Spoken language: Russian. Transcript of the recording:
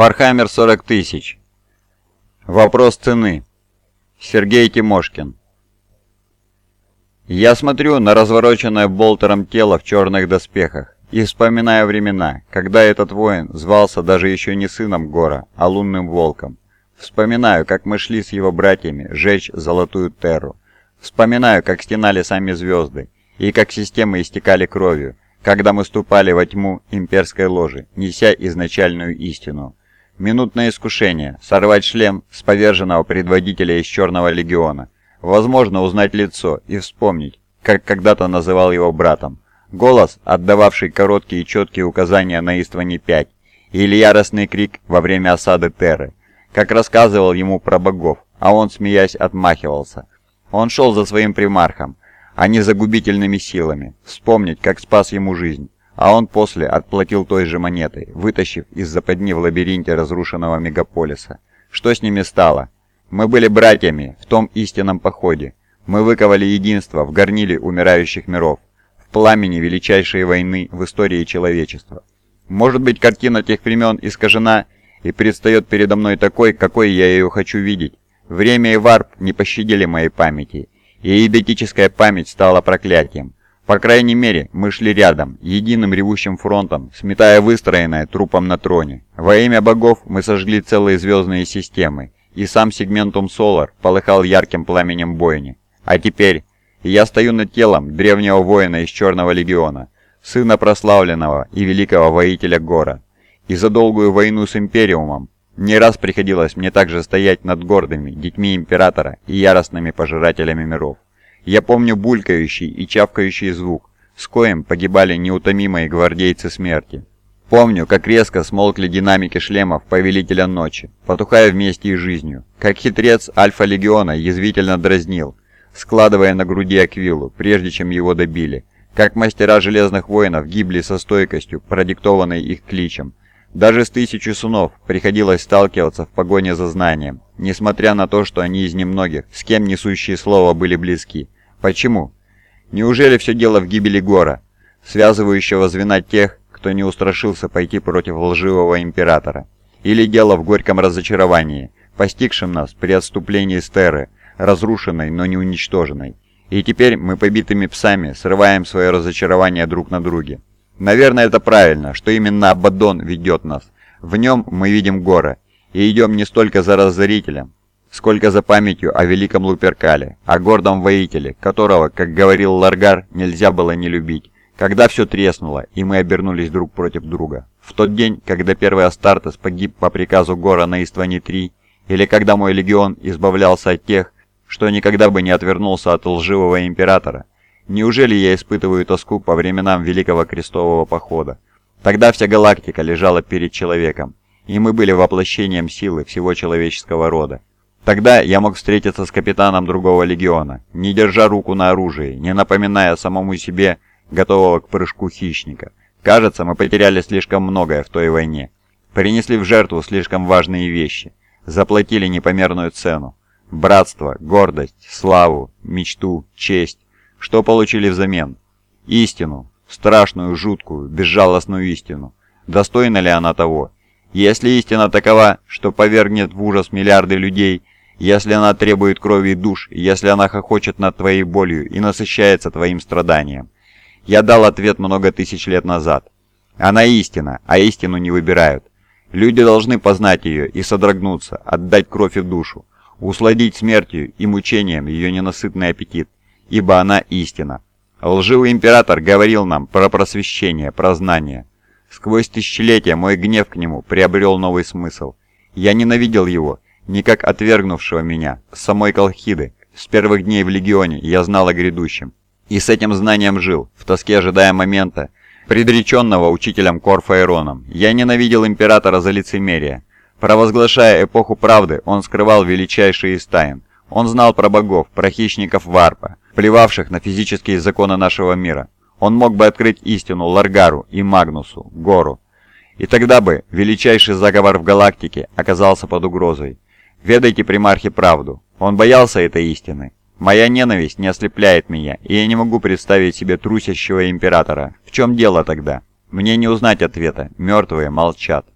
Warhammer 40 тысяч. Вопрос цены. Сергей Тимошкин. Я смотрю на развороченное болтером тело в черных доспехах и вспоминаю времена, когда этот воин звался даже еще не сыном Гора, а лунным волком. Вспоминаю, как мы шли с его братьями жечь золотую терру. Вспоминаю, как стенали сами звезды, и как системы истекали кровью, когда мы ступали во тьму имперской ложи, неся изначальную истину. Минутное искушение – сорвать шлем с поверженного предводителя из Черного Легиона. Возможно, узнать лицо и вспомнить, как когда-то называл его братом. Голос, отдававший короткие и четкие указания на Истване-5, или яростный крик во время осады Терры, как рассказывал ему про богов, а он, смеясь, отмахивался. Он шел за своим примархом, а не за губительными силами, вспомнить, как спас ему жизнь а он после отплатил той же монетой, вытащив из западни в лабиринте разрушенного мегаполиса. Что с ними стало? Мы были братьями в том истинном походе. Мы выковали единство в горниле умирающих миров, в пламени величайшей войны в истории человечества. Может быть, картина тех времен искажена и предстает передо мной такой, какой я ее хочу видеть. Время и варп не пощадили моей памяти, и идентическая память стала проклятием. По крайней мере, мы шли рядом, единым ревущим фронтом, сметая выстроенное трупом на троне. Во имя богов мы сожгли целые звездные системы, и сам сегментум Солар полыхал ярким пламенем бойни. А теперь я стою над телом древнего воина из Черного Легиона, сына прославленного и великого воителя Гора. И за долгую войну с Империумом не раз приходилось мне также стоять над гордыми детьми Императора и яростными пожирателями миров. Я помню булькающий и чавкающий звук, с коем погибали неутомимые гвардейцы смерти. Помню, как резко смолкли динамики шлемов Повелителя Ночи, потухая вместе и жизнью. Как хитрец Альфа-Легиона язвительно дразнил, складывая на груди Аквилу, прежде чем его добили. Как мастера Железных Воинов гибли со стойкостью, продиктованной их кличем. Даже с тысячу сынов приходилось сталкиваться в погоне за знанием, несмотря на то, что они из немногих, с кем несущие слово были близки. Почему? Неужели все дело в гибели Гора, связывающего звена тех, кто не устрашился пойти против лживого императора? Или дело в горьком разочаровании, постигшем нас при отступлении с Терры, разрушенной, но не уничтоженной? И теперь мы побитыми псами срываем свое разочарование друг на друге. Наверное, это правильно, что именно Абаддон ведет нас. В нем мы видим горы, и идем не столько за разорителем, сколько за памятью о великом Луперкале, о гордом воителе, которого, как говорил Ларгар, нельзя было не любить. Когда все треснуло, и мы обернулись друг против друга. В тот день, когда первый Астартес погиб по приказу Гора на Истване-3, или когда мой легион избавлялся от тех, что никогда бы не отвернулся от лживого императора, Неужели я испытываю тоску по временам Великого Крестового Похода? Тогда вся галактика лежала перед человеком, и мы были воплощением силы всего человеческого рода. Тогда я мог встретиться с капитаном другого легиона, не держа руку на оружии, не напоминая самому себе готового к прыжку хищника. Кажется, мы потеряли слишком многое в той войне. Принесли в жертву слишком важные вещи. Заплатили непомерную цену. Братство, гордость, славу, мечту, честь. Что получили взамен? Истину. Страшную, жуткую, безжалостную истину. Достойна ли она того? Если истина такова, что повергнет в ужас миллиарды людей, если она требует крови и душ, если она хохочет над твоей болью и насыщается твоим страданием. Я дал ответ много тысяч лет назад. Она истина, а истину не выбирают. Люди должны познать ее и содрогнуться, отдать кровь и душу, усладить смертью и мучением ее ненасытный аппетит ибо она истина. Лживый император говорил нам про просвещение, про знание. Сквозь тысячелетия мой гнев к нему приобрел новый смысл. Я ненавидел его, не как отвергнувшего меня, самой Колхиды. С первых дней в Легионе я знал о грядущем. И с этим знанием жил, в тоске ожидая момента, предреченного учителем Корфаэроном. Я ненавидел императора за лицемерие. Провозглашая эпоху правды, он скрывал величайшие из тайн. Он знал про богов, про хищников Варпа, плевавших на физические законы нашего мира. Он мог бы открыть истину Ларгару и Магнусу, Гору. И тогда бы величайший заговор в галактике оказался под угрозой. Ведайте примархи правду. Он боялся этой истины. Моя ненависть не ослепляет меня, и я не могу представить себе трусящего императора. В чем дело тогда? Мне не узнать ответа. Мертвые молчат.